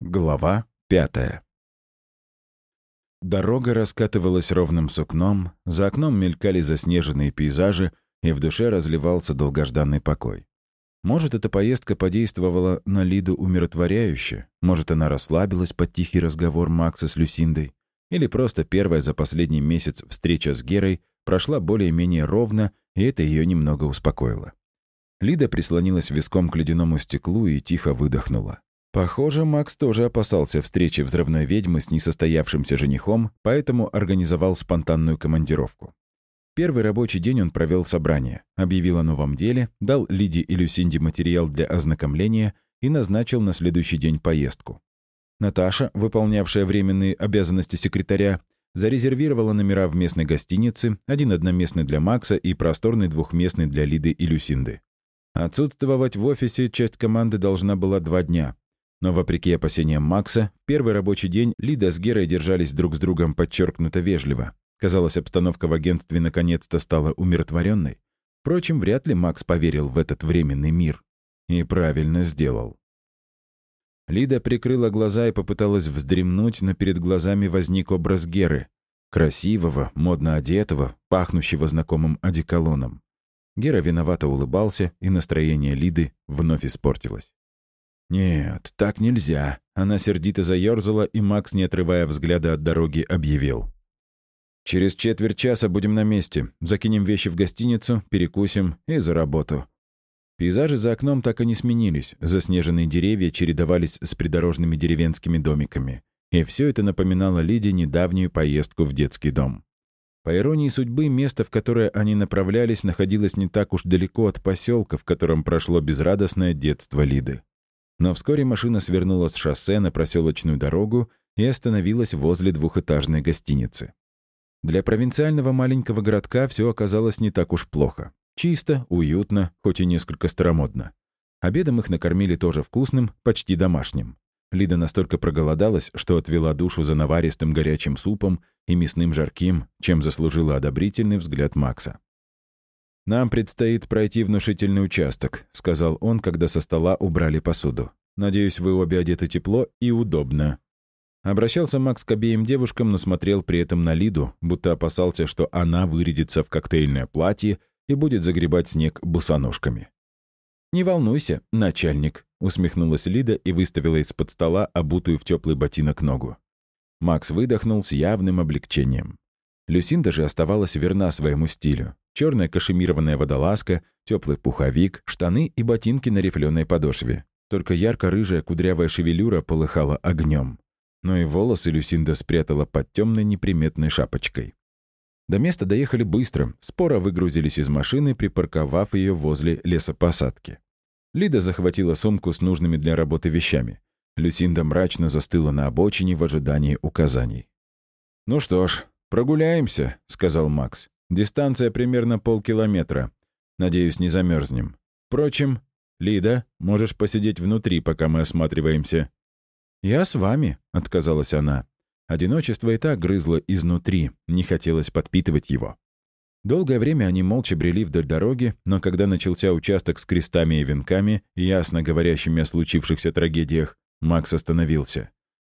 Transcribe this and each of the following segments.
Глава пятая Дорога раскатывалась ровным сукном, за окном мелькали заснеженные пейзажи, и в душе разливался долгожданный покой. Может, эта поездка подействовала на Лиду умиротворяюще, может, она расслабилась под тихий разговор Макса с Люсиндой, или просто первая за последний месяц встреча с Герой прошла более-менее ровно, и это ее немного успокоило. Лида прислонилась виском к ледяному стеклу и тихо выдохнула. Похоже, Макс тоже опасался встречи взрывной ведьмы с несостоявшимся женихом, поэтому организовал спонтанную командировку. Первый рабочий день он провел собрание, объявил о новом деле, дал Лиде и Люсинде материал для ознакомления и назначил на следующий день поездку. Наташа, выполнявшая временные обязанности секретаря, зарезервировала номера в местной гостинице, один одноместный для Макса и просторный двухместный для Лиды и Люсинды. Отсутствовать в офисе часть команды должна была два дня, но, вопреки опасениям Макса, первый рабочий день Лида с Герой держались друг с другом подчеркнуто вежливо. Казалось, обстановка в агентстве наконец-то стала умиротворенной. Впрочем, вряд ли Макс поверил в этот временный мир. И правильно сделал. Лида прикрыла глаза и попыталась вздремнуть, но перед глазами возник образ Геры. Красивого, модно одетого, пахнущего знакомым одеколоном. Гера виновато улыбался, и настроение Лиды вновь испортилось. «Нет, так нельзя». Она сердито заерзала, и Макс, не отрывая взгляда от дороги, объявил. «Через четверть часа будем на месте. Закинем вещи в гостиницу, перекусим и за работу». Пейзажи за окном так и не сменились. Заснеженные деревья чередовались с придорожными деревенскими домиками. И все это напоминало Лиде недавнюю поездку в детский дом. По иронии судьбы, место, в которое они направлялись, находилось не так уж далеко от поселка, в котором прошло безрадостное детство Лиды. Но вскоре машина свернула с шоссе на проселочную дорогу и остановилась возле двухэтажной гостиницы. Для провинциального маленького городка все оказалось не так уж плохо. Чисто, уютно, хоть и несколько старомодно. Обедом их накормили тоже вкусным, почти домашним. Лида настолько проголодалась, что отвела душу за наваристым горячим супом и мясным жарким, чем заслужила одобрительный взгляд Макса. «Нам предстоит пройти внушительный участок», — сказал он, когда со стола убрали посуду. «Надеюсь, вы обе одеты тепло и удобно». Обращался Макс к обеим девушкам, но смотрел при этом на Лиду, будто опасался, что она вырядится в коктейльное платье и будет загребать снег босоножками. «Не волнуйся, начальник», — усмехнулась Лида и выставила из-под стола обутую в теплый ботинок ногу. Макс выдохнул с явным облегчением. Люсинда же оставалась верна своему стилю черная кашемированная водолазка, теплый пуховик, штаны и ботинки на рифленой подошве. Только ярко-рыжая кудрявая шевелюра полыхала огнем. Но и волосы Люсинда спрятала под темной неприметной шапочкой. До места доехали быстро, споро выгрузились из машины, припарковав ее возле лесопосадки. Лида захватила сумку с нужными для работы вещами. Люсинда мрачно застыла на обочине в ожидании указаний. «Ну что ж, прогуляемся», — сказал Макс. Дистанция примерно полкилометра. Надеюсь, не замерзнем. Впрочем, Лида, можешь посидеть внутри, пока мы осматриваемся». «Я с вами», — отказалась она. Одиночество и так грызло изнутри, не хотелось подпитывать его. Долгое время они молча брели вдоль дороги, но когда начался участок с крестами и венками, ясно говорящими о случившихся трагедиях, Макс остановился.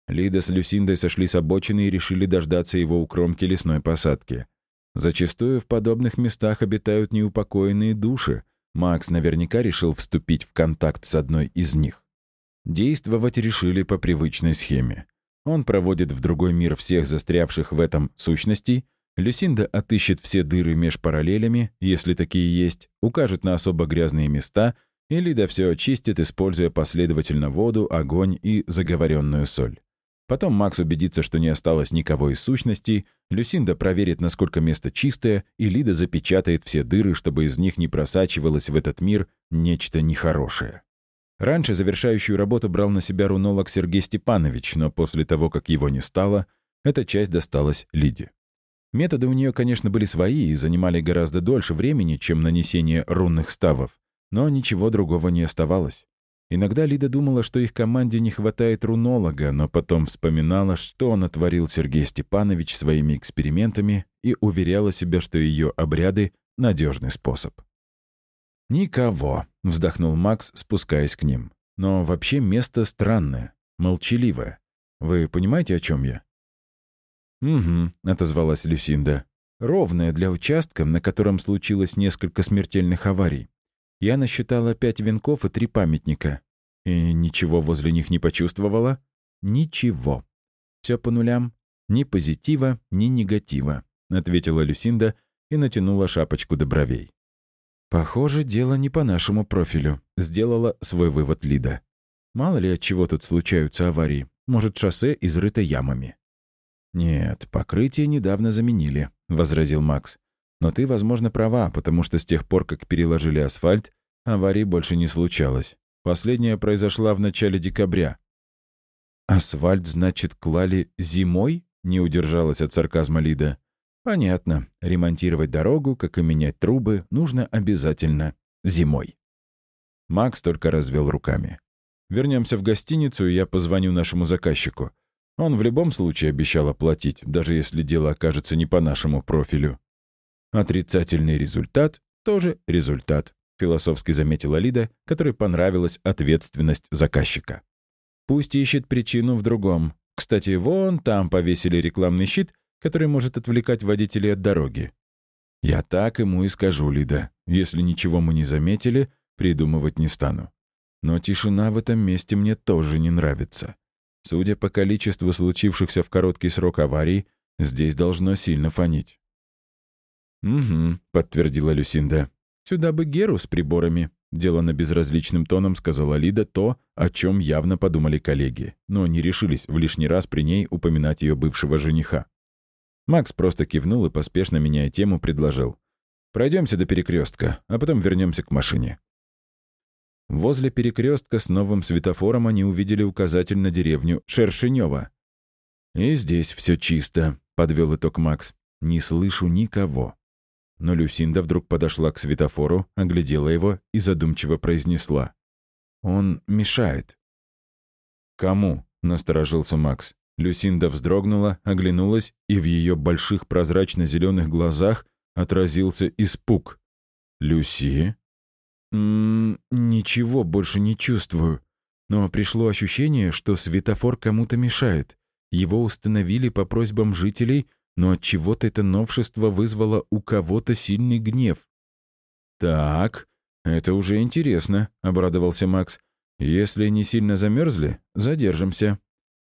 Лида с Люсиндой сошли с обочины и решили дождаться его у кромки лесной посадки. Зачастую в подобных местах обитают неупокоенные души. Макс наверняка решил вступить в контакт с одной из них. Действовать решили по привычной схеме. Он проводит в другой мир всех застрявших в этом сущностей, Люсинда отыщет все дыры меж параллелями, если такие есть, укажет на особо грязные места, и Лида все очистит, используя последовательно воду, огонь и заговоренную соль. Потом Макс убедится, что не осталось никого из сущностей, Люсинда проверит, насколько место чистое, и Лида запечатает все дыры, чтобы из них не просачивалось в этот мир нечто нехорошее. Раньше завершающую работу брал на себя рунолог Сергей Степанович, но после того, как его не стало, эта часть досталась Лиде. Методы у нее, конечно, были свои и занимали гораздо дольше времени, чем нанесение рунных ставов, но ничего другого не оставалось. Иногда Лида думала, что их команде не хватает рунолога, но потом вспоминала, что натворил Сергей Степанович своими экспериментами и уверяла себя, что ее обряды — надежный способ. «Никого», — вздохнул Макс, спускаясь к ним. «Но вообще место странное. молчаливая. Вы понимаете, о чем я?» «Угу», — отозвалась Люсинда. «Ровная для участка, на котором случилось несколько смертельных аварий. Я насчитала пять венков и три памятника. И ничего возле них не почувствовала? Ничего. Все по нулям. Ни позитива, ни негатива», — ответила Люсинда и натянула шапочку до бровей. «Похоже, дело не по нашему профилю», — сделала свой вывод Лида. «Мало ли от чего тут случаются аварии. Может, шоссе изрыто ямами». «Нет, покрытие недавно заменили», — возразил Макс. «Но ты, возможно, права, потому что с тех пор, как переложили асфальт, аварий больше не случалось. Последняя произошла в начале декабря». «Асфальт, значит, клали зимой?» — не удержалась от сарказма Лида. «Понятно. Ремонтировать дорогу, как и менять трубы, нужно обязательно зимой». Макс только развел руками. Вернемся в гостиницу, и я позвоню нашему заказчику. Он в любом случае обещал оплатить, даже если дело окажется не по нашему профилю. Отрицательный результат — тоже результат, философски заметила Лида, которой понравилась ответственность заказчика. Пусть ищет причину в другом. Кстати, вон там повесили рекламный щит, который может отвлекать водителей от дороги. Я так ему и скажу, Лида. Если ничего мы не заметили, придумывать не стану. Но тишина в этом месте мне тоже не нравится. Судя по количеству случившихся в короткий срок аварий, здесь должно сильно фонить. «Угу», — подтвердила Люсинда. «Сюда бы Геру с приборами», — делано безразличным тоном сказала Лида то, о чем явно подумали коллеги, но не решились в лишний раз при ней упоминать ее бывшего жениха. Макс просто кивнул и, поспешно меняя тему, предложил. «Пройдемся до перекрестка, а потом вернемся к машине». Возле перекрестка с новым светофором они увидели указатель на деревню Шершенева. «И здесь все чисто», — подвел итог Макс. «Не слышу никого». Но Люсинда вдруг подошла к светофору, оглядела его и задумчиво произнесла. «Он мешает». «Кому?» — насторожился Макс. Люсинда вздрогнула, оглянулась, и в ее больших прозрачно-зеленых глазах отразился испуг. «Люси?» М -м, ничего больше не чувствую. Но пришло ощущение, что светофор кому-то мешает. Его установили по просьбам жителей, но от чего-то это новшество вызвало у кого-то сильный гнев. Так, это уже интересно, обрадовался Макс. Если не сильно замерзли, задержимся.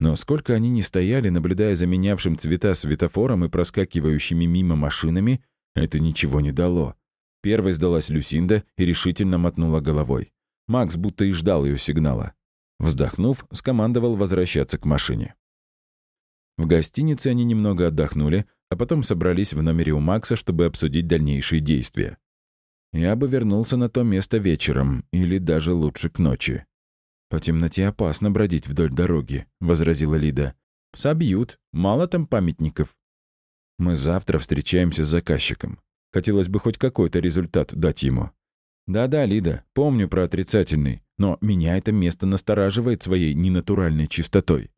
Но сколько они не стояли, наблюдая за менявшим цвета светофором и проскакивающими мимо машинами, это ничего не дало. Первой сдалась Люсинда и решительно мотнула головой. Макс будто и ждал ее сигнала. Вздохнув, скомандовал возвращаться к машине. В гостинице они немного отдохнули, а потом собрались в номере у Макса, чтобы обсудить дальнейшие действия. Я бы вернулся на то место вечером, или даже лучше к ночи. «По темноте опасно бродить вдоль дороги», — возразила Лида. «Собьют. Мало там памятников». «Мы завтра встречаемся с заказчиком. Хотелось бы хоть какой-то результат дать ему. Да-да, Лида, помню про отрицательный, но меня это место настораживает своей ненатуральной чистотой.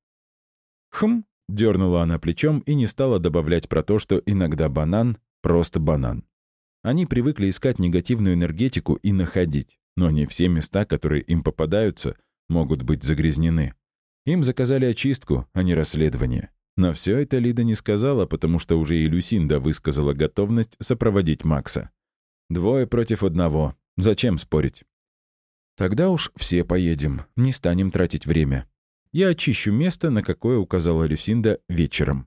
Хм, дернула она плечом и не стала добавлять про то, что иногда банан — просто банан. Они привыкли искать негативную энергетику и находить, но не все места, которые им попадаются, могут быть загрязнены. Им заказали очистку, а не расследование. Но все это Лида не сказала, потому что уже и Люсинда высказала готовность сопроводить Макса. Двое против одного. Зачем спорить? Тогда уж все поедем, не станем тратить время. Я очищу место, на какое указала Люсинда вечером.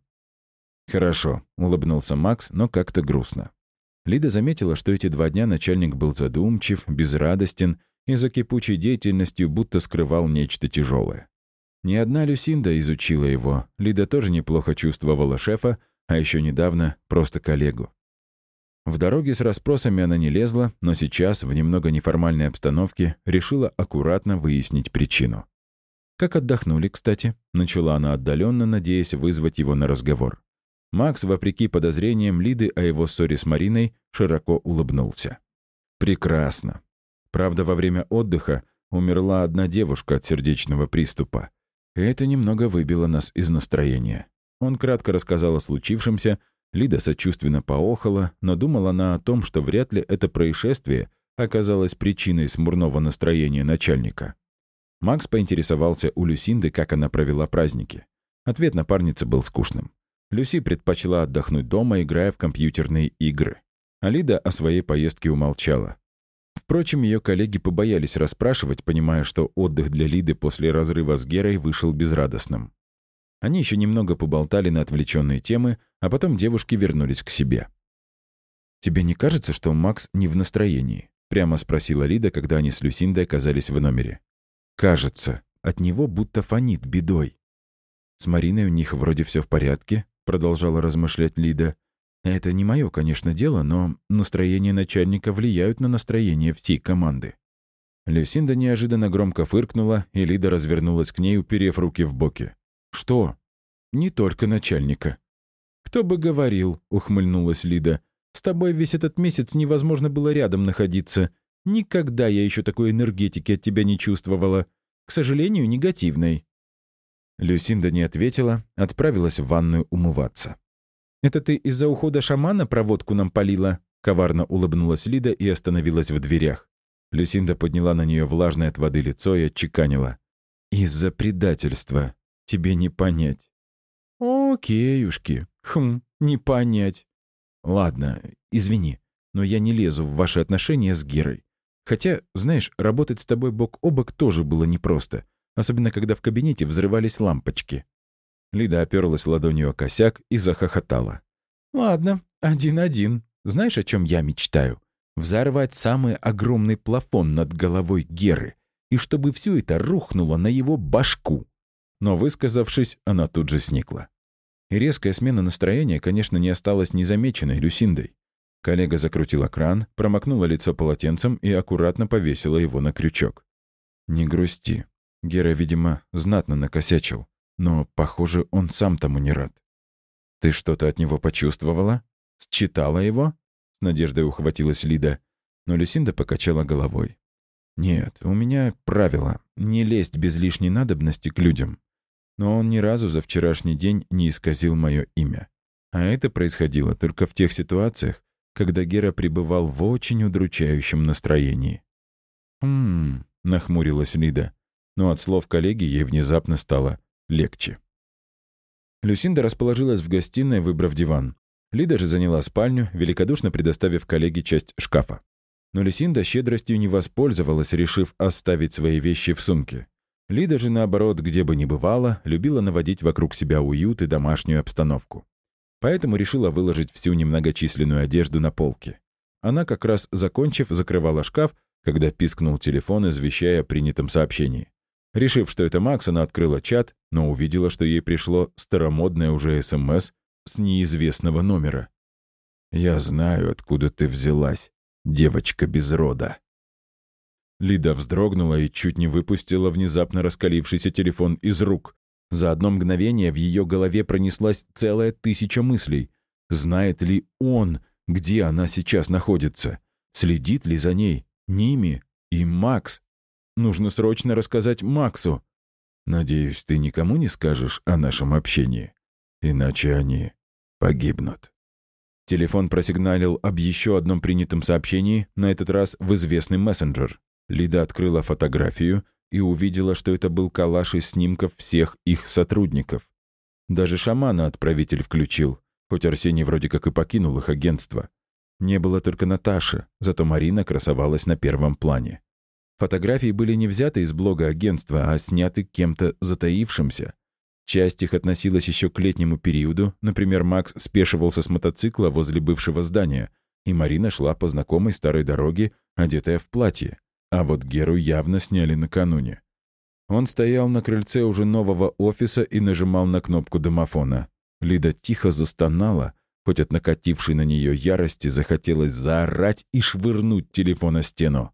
«Хорошо», — улыбнулся Макс, но как-то грустно. Лида заметила, что эти два дня начальник был задумчив, безрадостен и за кипучей деятельностью будто скрывал нечто тяжелое. Не одна Люсинда изучила его. Лида тоже неплохо чувствовала шефа, а еще недавно просто коллегу. В дороге с расспросами она не лезла, но сейчас, в немного неформальной обстановке, решила аккуратно выяснить причину. «Как отдохнули, кстати?» — начала она отдаленно, надеясь вызвать его на разговор. Макс, вопреки подозрениям Лиды о его ссоре с Мариной, широко улыбнулся. «Прекрасно. Правда, во время отдыха умерла одна девушка от сердечного приступа. Это немного выбило нас из настроения. Он кратко рассказал о случившемся, Лида сочувственно поохала, но думала она о том, что вряд ли это происшествие оказалось причиной смурного настроения начальника. Макс поинтересовался у Люсинды, как она провела праздники. Ответ напарницы был скучным. Люси предпочла отдохнуть дома, играя в компьютерные игры. Алида о своей поездке умолчала. Впрочем, ее коллеги побоялись расспрашивать, понимая, что отдых для Лиды после разрыва с Герой вышел безрадостным. Они еще немного поболтали на отвлеченные темы, а потом девушки вернулись к себе. «Тебе не кажется, что Макс не в настроении?» — прямо спросила Лида, когда они с Люсиндой оказались в номере. «Кажется. От него будто фонит бедой». «С Мариной у них вроде все в порядке», — продолжала размышлять Лида. «Это не мое, конечно, дело, но настроение начальника влияют на настроение всей команды». Люсинда неожиданно громко фыркнула, и Лида развернулась к ней, уперев руки в боки. «Что?» «Не только начальника». «Кто бы говорил», — ухмыльнулась Лида. «С тобой весь этот месяц невозможно было рядом находиться. Никогда я еще такой энергетики от тебя не чувствовала. К сожалению, негативной». Люсинда не ответила, отправилась в ванную умываться. «Это ты из-за ухода шамана проводку нам полила?» Коварно улыбнулась Лида и остановилась в дверях. Люсинда подняла на нее влажное от воды лицо и отчеканила. «Из-за предательства. Тебе не понять». «Окейушки. Хм, не понять». «Ладно, извини, но я не лезу в ваши отношения с Герой. Хотя, знаешь, работать с тобой бок о бок тоже было непросто, особенно когда в кабинете взрывались лампочки». Лида оперлась ладонью о косяк и захохотала. «Ладно, один-один. Знаешь, о чем я мечтаю? Взорвать самый огромный плафон над головой Геры, и чтобы все это рухнуло на его башку». Но, высказавшись, она тут же сникла. И резкая смена настроения, конечно, не осталась незамеченной Люсиндой. Коллега закрутила кран, промокнула лицо полотенцем и аккуратно повесила его на крючок. «Не грусти. Гера, видимо, знатно накосячил. Но, похоже, он сам тому не рад. «Ты что-то от него почувствовала? Считала его?» С надеждой ухватилась Лида. Но Люсинда покачала головой. «Нет, у меня правило — не лезть без лишней надобности к людям. Но он ни разу за вчерашний день не исказил мое имя. А это происходило только в тех ситуациях, когда Гера пребывал в очень удручающем настроении. «Хм...» — нахмурилась Лида. Но от слов коллеги ей внезапно стало легче. Люсинда расположилась в гостиной, выбрав диван. Лида же заняла спальню, великодушно предоставив коллеге часть шкафа. Но Люсинда щедростью не воспользовалась, решив оставить свои вещи в сумке. Лида же, наоборот, где бы ни бывала, любила наводить вокруг себя уют и домашнюю обстановку. Поэтому решила выложить всю немногочисленную одежду на полке. Она, как раз закончив, закрывала шкаф, когда пискнул телефон, извещая о принятом сообщении. Решив, что это Макс, она открыла чат, но увидела, что ей пришло старомодное уже СМС с неизвестного номера. «Я знаю, откуда ты взялась, девочка без рода». Лида вздрогнула и чуть не выпустила внезапно раскалившийся телефон из рук. За одно мгновение в ее голове пронеслась целая тысяча мыслей. Знает ли он, где она сейчас находится? Следит ли за ней? Ними? И Макс? Нужно срочно рассказать Максу. Надеюсь, ты никому не скажешь о нашем общении. Иначе они погибнут. Телефон просигналил об еще одном принятом сообщении, на этот раз в известный мессенджер. Лида открыла фотографию и увидела, что это был коллаж из снимков всех их сотрудников. Даже шамана отправитель включил, хоть Арсений вроде как и покинул их агентство. Не было только Наташи, зато Марина красовалась на первом плане. Фотографии были не взяты из блога агентства, а сняты кем-то затаившимся. Часть их относилась еще к летнему периоду, например, Макс спешивался с мотоцикла возле бывшего здания, и Марина шла по знакомой старой дороге, одетая в платье. А вот Геру явно сняли накануне. Он стоял на крыльце уже нового офиса и нажимал на кнопку домофона. Лида тихо застонала, хоть от накатившей на нее ярости захотелось заорать и швырнуть телефон о стену.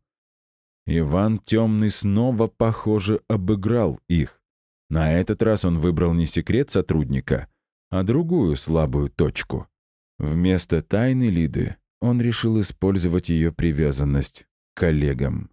Иван Темный снова, похоже, обыграл их. На этот раз он выбрал не секрет сотрудника, а другую слабую точку. Вместо тайны Лиды он решил использовать ее привязанность к коллегам.